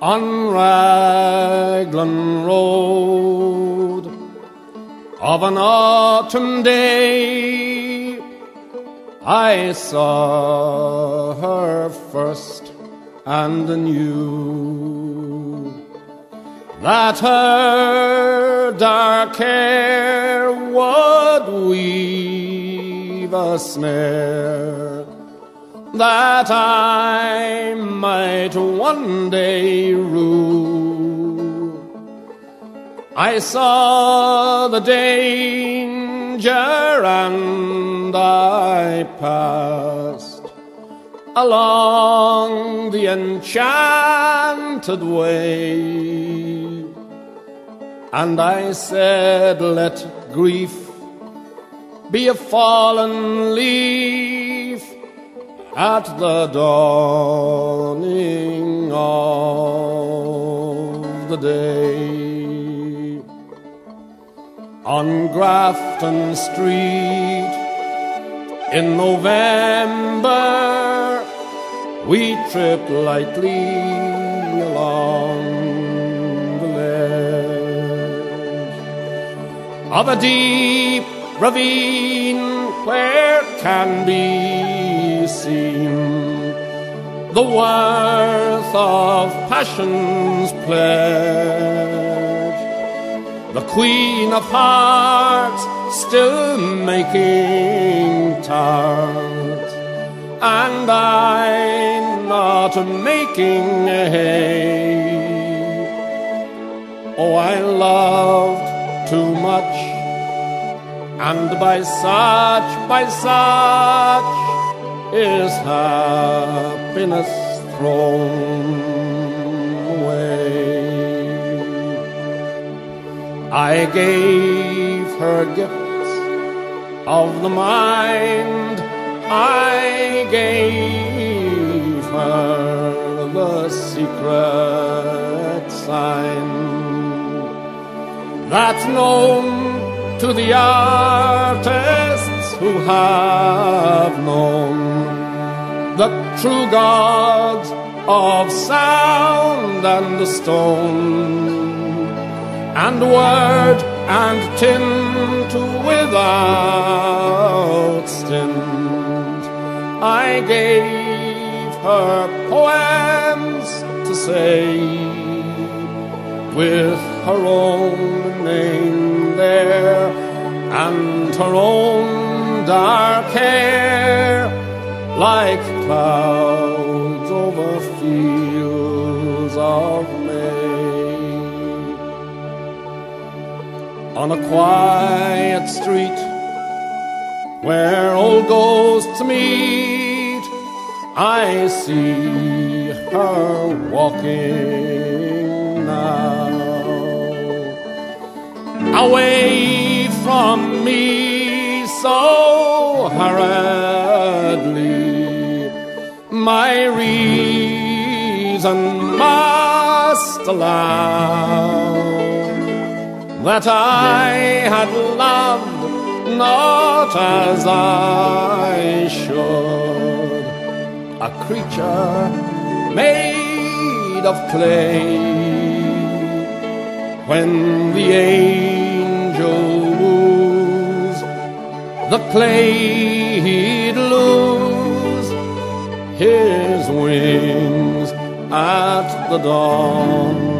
on Raglan Road. Of an autumn day I saw her first and knew that her dark hair would weave a snare that I might one day rule. I saw the danger and I passed along the enchanted way. And I said, let grief be a fallen leaf at the dawning of the day. On Grafton Street in November, we trip lightly along the ledge of a deep ravine where can be seen the worth of passion's pledge. The Queen of Hearts still making tarts, and I'm not making hay. Oh, I loved too much and by such, by such is happiness thrown away. I gave her gifts of the mind, I gave her the secret sign that's known to the artists who have the true gods of sound and the stone and word and tint without stint. I gave her poems to say with her own name there and her own dark hair like clouds over fields of May. On a quiet street where old ghosts meet, I see her walking now away from me so hurriedly. My reason must allow that I had loved not as I should, a creature made of clay. When the angel the clay wings at the dawn